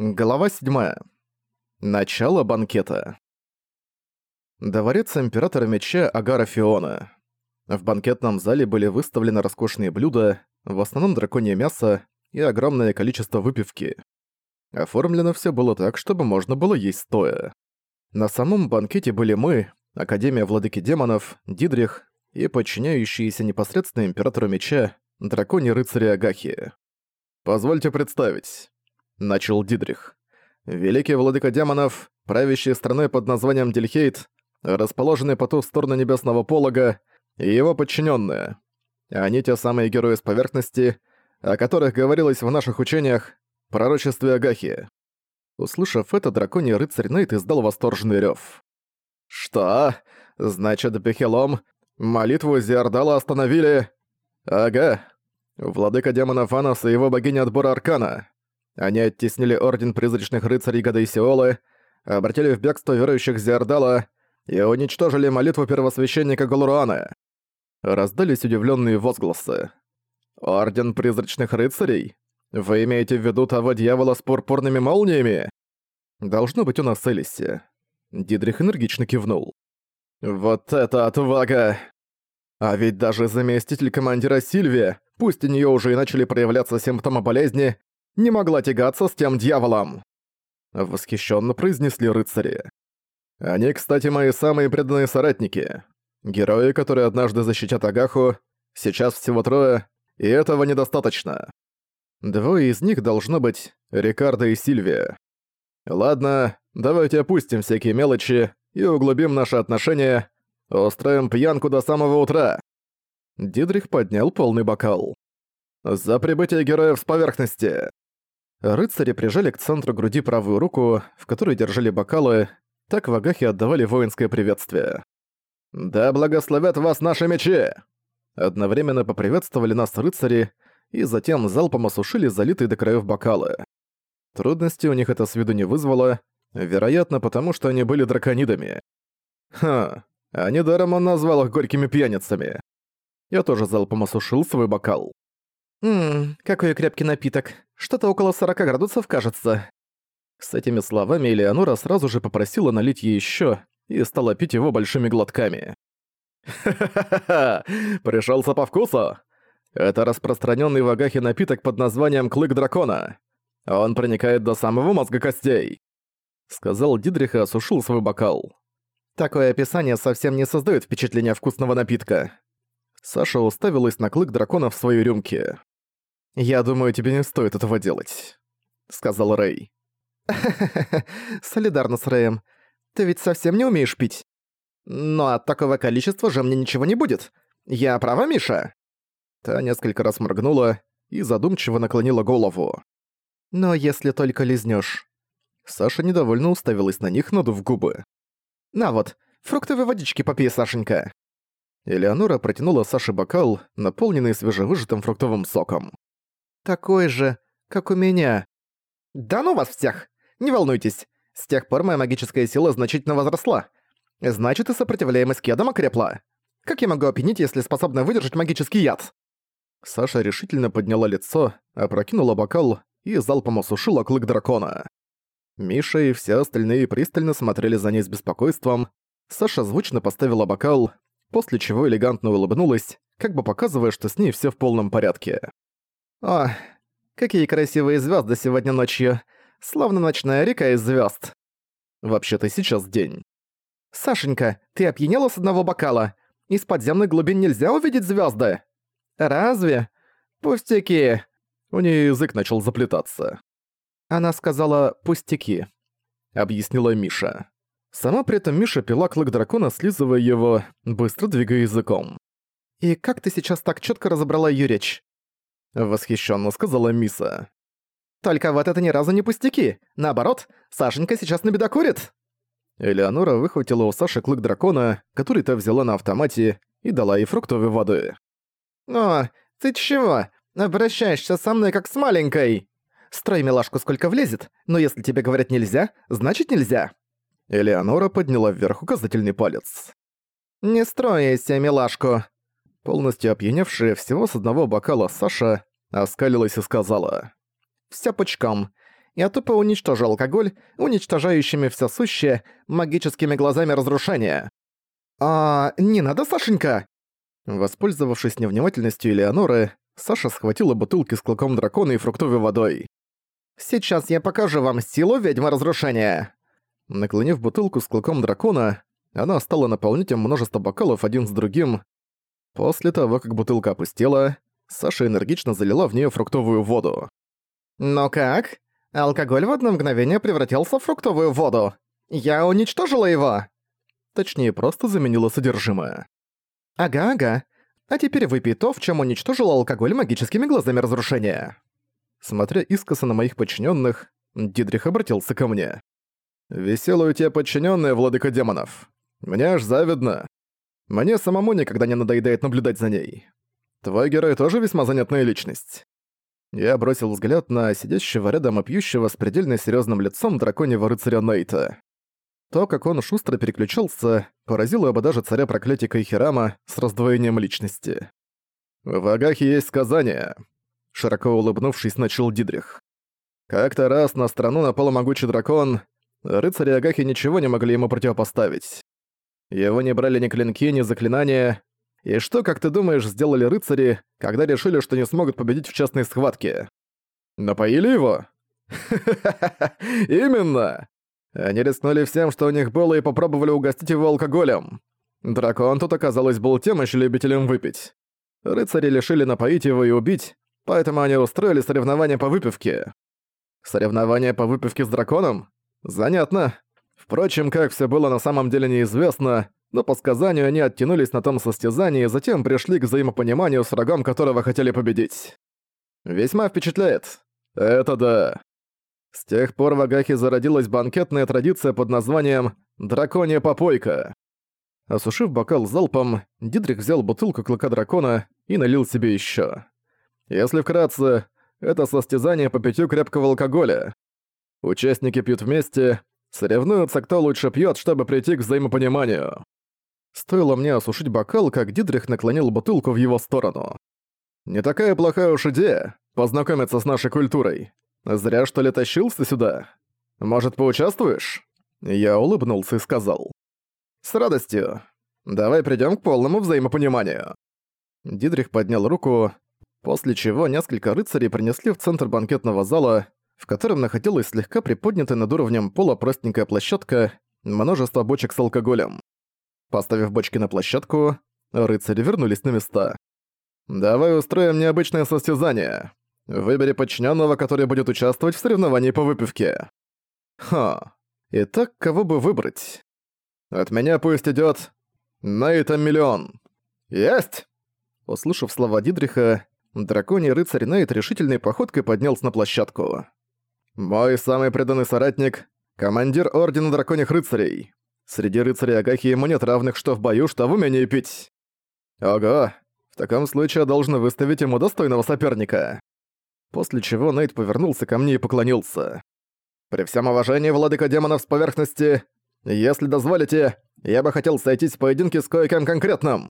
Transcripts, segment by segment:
Глава 7. Начало банкета. Дворец Императора Меча Агара Фиона. В банкетном зале были выставлены роскошные блюда, в основном драконье мясо и огромное количество выпивки. Оформлено все было так, чтобы можно было есть стоя. На самом банкете были мы, Академия Владыки Демонов, Дидрих и подчиняющиеся непосредственно Императору Меча, драконьи рыцари Агахи. Позвольте представить. Начал Дидрих. Великий владыка демонов, правящий страной под названием Дельхейт, расположенный по ту сторону небесного полога, и его подчиненные. Они те самые герои с поверхности, о которых говорилось в наших учениях пророчестве Агахи. Услышав это, драконий рыцарь Нейт издал восторженный рев. «Что? Значит, Бехелом, молитву Зиардала остановили...» «Ага. Владыка демонов Анос и его богиня отбора Аркана. Они оттеснили Орден Призрачных Рыцарей Гадейсиолы, обратили в бегство верующих Зиардала и уничтожили молитву первосвященника Галуруана. Раздались удивленные возгласы. «Орден Призрачных Рыцарей? Вы имеете в виду того дьявола с пурпурными молниями?» «Должно быть у нас Элиси». Дидрих энергично кивнул. «Вот это отвага! А ведь даже заместитель командира Сильвия, пусть у нее уже и начали проявляться симптомы болезни, не могла тягаться с тем дьяволом!» Восхищенно произнесли рыцари. «Они, кстати, мои самые преданные соратники. Герои, которые однажды защитят Агаху, сейчас всего трое, и этого недостаточно. Двое из них должно быть Рикардо и Сильвия. Ладно, давайте опустим всякие мелочи и углубим наши отношения, устроим пьянку до самого утра». Дидрих поднял полный бокал. «За прибытие героев с поверхности!» Рыцари прижали к центру груди правую руку, в которой держали бокалы, так в Агахе отдавали воинское приветствие. «Да благословят вас наши мечи!» Одновременно поприветствовали нас рыцари, и затем залпом осушили залитые до краев бокалы. Трудности у них это с виду не вызвало, вероятно, потому что они были драконидами. Ха, а недаром он назвал их горькими пьяницами. Я тоже залпом осушил свой бокал. «Ммм, какой крепкий напиток. Что-то около 40 градусов, кажется». С этими словами Элеонора сразу же попросила налить ей ещё и стала пить его большими глотками. «Ха-ха-ха! Пришёлся по вкусу! Это распространённый в Агахе напиток под названием «Клык дракона». Он проникает до самого мозга костей», — сказал Дидрих и осушил свой бокал. Такое описание совсем не создаёт впечатления вкусного напитка. Саша уставилась на клык дракона в своей рюмке. «Я думаю, тебе не стоит этого делать», — сказал Рэй. солидарно с Рэем. Ты ведь совсем не умеешь пить. Но от такого количества же мне ничего не будет. Я права, Миша?» Та несколько раз моргнула и задумчиво наклонила голову. «Но если только лизнёшь». Саша недовольно уставилась на них, надув губы. «На вот, фруктовой водички попей, Сашенька». Элеонора протянула Саше бокал, наполненный свежевыжатым фруктовым соком такой же, как у меня». «Да ну вас всех! Не волнуйтесь, с тех пор моя магическая сила значительно возросла. Значит, и сопротивляемость к ядам окрепла. Как я могу опьянить, если способна выдержать магический яд?» Саша решительно подняла лицо, опрокинула бокал и залпом осушила клык дракона. Миша и все остальные пристально смотрели за ней с беспокойством. Саша звучно поставила бокал, после чего элегантно улыбнулась, как бы показывая, что с ней все в полном порядке. О, какие красивые звезды сегодня ночью. Словно ночная река из звезд. Вообще-то сейчас день. Сашенька, ты опьянела с одного бокала? Из подземных глубин нельзя увидеть звезды. Разве? Пустяки. У нее язык начал заплетаться. Она сказала «пустяки», — объяснила Миша. Сама при этом Миша пила клык дракона, слизывая его, быстро двигая языком. «И как ты сейчас так четко разобрала ее речь? Восхищенно сказала Миса. «Только вот это ни разу не пустяки. Наоборот, Сашенька сейчас набедокурит». Элеонора выхватила у Саши клык дракона, который та взяла на автомате, и дала ей фруктовой воды. «О, ты чего? Обращаешься со мной как с маленькой? Строй милашку сколько влезет, но если тебе говорят нельзя, значит нельзя». Элеонора подняла вверх указательный палец. «Не стройся, милашку. Полностью опьяневшая всего с одного бокала Саша оскалилась и сказала. «Всё пучком. Я тупо уничтожил алкоголь, уничтожающими все сущее, магическими глазами разрушения. «А, не надо, Сашенька!» Воспользовавшись невнимательностью Элеоноры, Саша схватила бутылки с клыком дракона и фруктовой водой. «Сейчас я покажу вам силу ведьмы разрушения!» Наклонив бутылку с клыком дракона, она стала наполнять им множество бокалов один с другим. После того, как бутылка опустела, Саша энергично залила в нее фруктовую воду. «Но как? Алкоголь в одно мгновение превратился в фруктовую воду. Я уничтожила его!» Точнее, просто заменила содержимое. «Ага-ага. А теперь выпей то, в чем уничтожил алкоголь магическими глазами разрушения». Смотря искоса на моих подчиненных, Дидрих обратился ко мне. «Веселая у тебя подчиненная, владыка демонов. Мне аж завидно. Мне самому никогда не надоедает наблюдать за ней. Твой герой тоже весьма занятная личность». Я бросил взгляд на сидящего рядом и пьющего с предельно серьезным лицом драконьего рыцаря Нейта. То, как он шустро переключался, поразило бы даже царя проклятия Кайхирама с раздвоением личности. «В Агахе есть сказание», — широко улыбнувшись, начал Дидрих. «Как-то раз на страну напал могучий дракон, рыцари Агахи ничего не могли ему противопоставить. Его не брали ни клинки, ни заклинания. И что, как ты думаешь, сделали рыцари, когда решили, что не смогут победить в частной схватке? Напоили его? Именно! Они рискнули всем, что у них было, и попробовали угостить его алкоголем. Дракон тут, оказалось, был тем еще любителем выпить. Рыцари решили напоить его и убить, поэтому они устроили соревнования по выпивке. Соревнования по выпивке с драконом? Занятно. Впрочем, как все было на самом деле неизвестно, но по сказанию они оттянулись на том состязании и затем пришли к взаимопониманию с врагом, которого хотели победить. Весьма впечатляет. Это да. С тех пор в Агахе зародилась банкетная традиция под названием «Драконья попойка». Осушив бокал залпом, Дидрих взял бутылку клыка дракона и налил себе еще. Если вкратце, это состязание по питью крепкого алкоголя. Участники пьют вместе, соревнуются, кто лучше пьет, чтобы прийти к взаимопониманию. Стоило мне осушить бокал, как Дидрих наклонил бутылку в его сторону. «Не такая плохая уж идея — познакомиться с нашей культурой. Зря, что ли, тащился сюда? Может, поучаствуешь?» Я улыбнулся и сказал. «С радостью. Давай придём к полному взаимопониманию». Дидрих поднял руку, после чего несколько рыцарей принесли в центр банкетного зала, в котором находилась слегка приподнятая над уровнем пола простенькая площадка, множество бочек с алкоголем. Поставив бочки на площадку, рыцари вернулись на места. «Давай устроим необычное состязание. Выбери подчиненного, который будет участвовать в соревновании по выпивке. Ха. Итак, кого бы выбрать? От меня пусть идет Нейта Миллион. Есть! Услышав слова Дидриха, драконий рыцарь Нейт решительной походкой поднялся на площадку. «Мой самый преданный соратник — командир Ордена Драконьих Рыцарей. Среди рыцарей Агахи ему нет равных что в бою, что в умении пить. Ого, в таком случае я должен выставить ему достойного соперника после чего Нейт повернулся ко мне и поклонился. «При всем уважении, владыка демонов с поверхности, если дозволите, я бы хотел сойтись в поединке с кое-кем конкретным».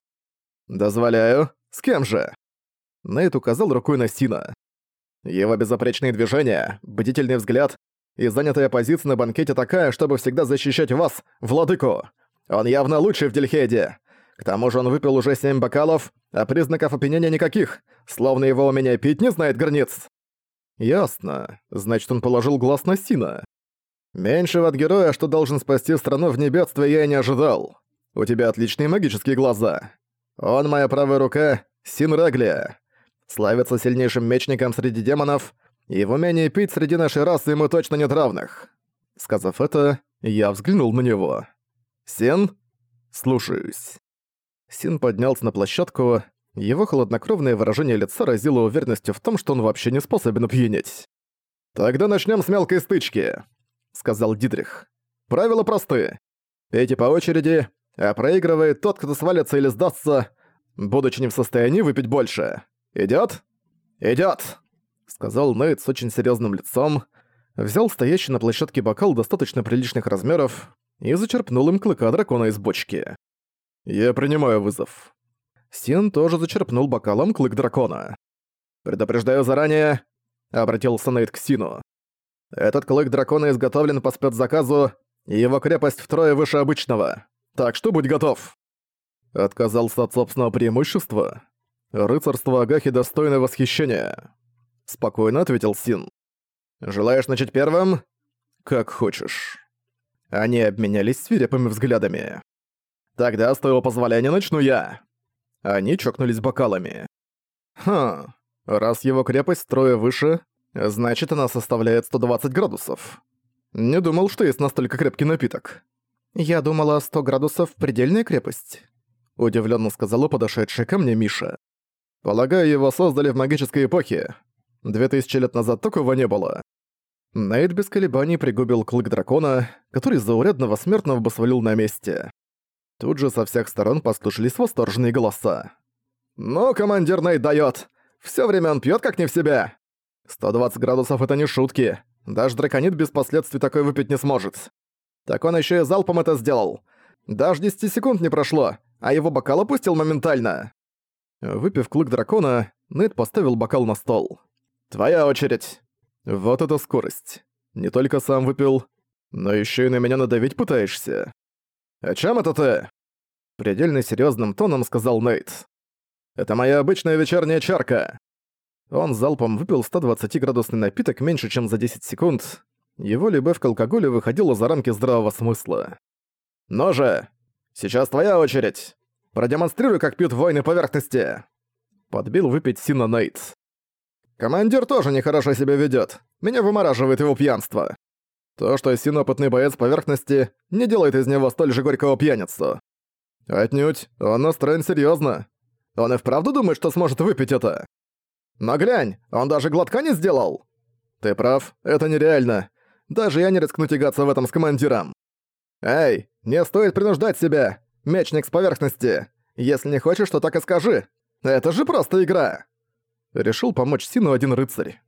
«Дозволяю. С кем же?» Нейт указал рукой на Сина. Его безопречные движения, бдительный взгляд и занятая позиция на банкете такая, чтобы всегда защищать вас, владыку. Он явно лучший в Дельхейде. К тому же он выпил уже семь бокалов, а признаков опьянения никаких, словно его умение пить не знает границ. Ясно. Значит, он положил глаз на Сина. Меньшего от героя, что должен спасти страну в небедствие, я и не ожидал. У тебя отличные магические глаза. Он моя правая рука, Син Реглия. Славится сильнейшим мечником среди демонов, и в умении пить среди нашей расы ему точно нет равных. Сказав это, я взглянул на него. «Син?» «Слушаюсь». Син поднялся на площадку, его холоднокровное выражение лица разило уверенностью в том, что он вообще не способен опьянеть. «Тогда начнем с мелкой стычки», — сказал Дидрих. «Правила просты. Пейте по очереди, а проигрывает тот, кто свалится или сдастся, будучи не в состоянии выпить больше. Идёт?» «Идёт», — сказал Нейт с очень серьёзным лицом, взял стоящий на площадке бокал достаточно приличных размеров и зачерпнул им клыка дракона из бочки. «Я принимаю вызов». Син тоже зачерпнул бокалом клык дракона. «Предупреждаю заранее», — обратился Нейт к Сину. Этот клык дракона изготовлен по спецзаказу, и его крепость втрое выше обычного. Так что будь готов. Отказался от собственного преимущества? Рыцарство Агахи достойно восхищения. Спокойно ответил Син. Желаешь начать первым? Как хочешь. Они обменялись свирепыми взглядами. Тогда, с твоего позволения, начну я. Они чокнулись бокалами. Хм, раз его крепость трое выше, значит она составляет 120 градусов. Не думал, что есть настолько крепкий напиток. Я думала, 100 градусов — предельная крепость. Удивленно сказала подошедшая ко мне Миша. Полагаю, его создали в магической эпохе. Две тысячи лет назад такого не было. Найт без колебаний пригубил клык дракона, который заурядного смертного бы свалил на месте. Тут же со всех сторон послушались восторженные голоса. «Ну, командир Найт даёт! Всё время он пьёт как не в себя! 120 градусов — это не шутки. Даже драконит без последствий такой выпить не сможет. Так он ещё и залпом это сделал. Даже 10 секунд не прошло, а его бокал опустил моментально». Выпив клык дракона, Найт поставил бокал на стол. «Твоя очередь!» Вот это скорость. Не только сам выпил, но ещё и на меня надавить пытаешься. «О чем это ты?» Предельно серьезным тоном сказал Нейт. «Это моя обычная вечерняя чарка». Он залпом выпил 120-градусный напиток меньше, чем за 10 секунд. Его любовь к алкоголю выходила за рамки здравого смысла. «Но же! Сейчас твоя очередь! Продемонстрируй, как пьют воины поверхности!» Подбил выпить Сина Нейт. «Командир тоже нехорошо себя ведёт. Меня вымораживает его пьянство. То, что Син опытный боец поверхности, не делает из него столь же горького пьяницу. Отнюдь, он настроен серьезно. Он и вправду думает, что сможет выпить это? Но глянь, он даже глотка не сделал. Ты прав, это нереально. Даже я не рискну тягаться в этом с командиром. Эй, не стоит принуждать себя, мечник с поверхности. Если не хочешь, то так и скажи. Это же просто игра. Решил помочь Сину один рыцарь.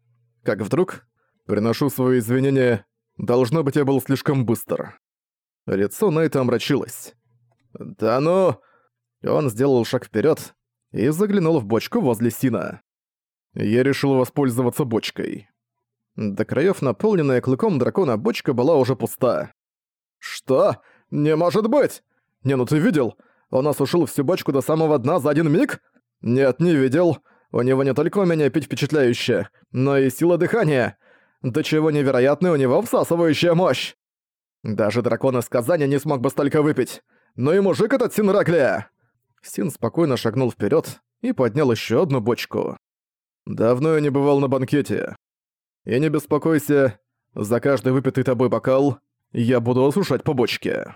Как вдруг... Приношу свои извинения Должно быть, я был слишком быстр. Лицо Найта омрачилось. «Да ну...» Он сделал шаг вперед и заглянул в бочку возле Сина. Я решил воспользоваться бочкой. До краев наполненная клыком дракона бочка была уже пуста. «Что? Не может быть! Не, ну ты видел? Он осушил всю бочку до самого дна за один миг? Нет, не видел. У него не только умение пить впечатляющее, но и сила дыхания. До чего невероятная у него всасывающая мощь! Даже дракон из Казани не смог бы столько выпить. Ну и мужик этот Син Раклия! Син спокойно шагнул вперед и поднял еще одну бочку. Давно я не бывал на банкете. И не беспокойся, за каждый выпитый тобой бокал я буду осушать по бочке.